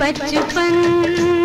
बचपन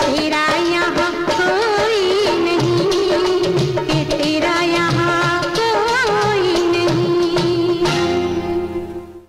kheera